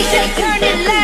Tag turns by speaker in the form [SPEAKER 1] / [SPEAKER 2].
[SPEAKER 1] DJ, turn it loud.